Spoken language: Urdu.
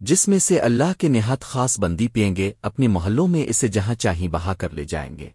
جس میں سے اللہ کے نہایت خاص بندی پئیں گے، اپنے محلوں میں اسے جہاں چاہیں بہا کر لے جائیں گے۔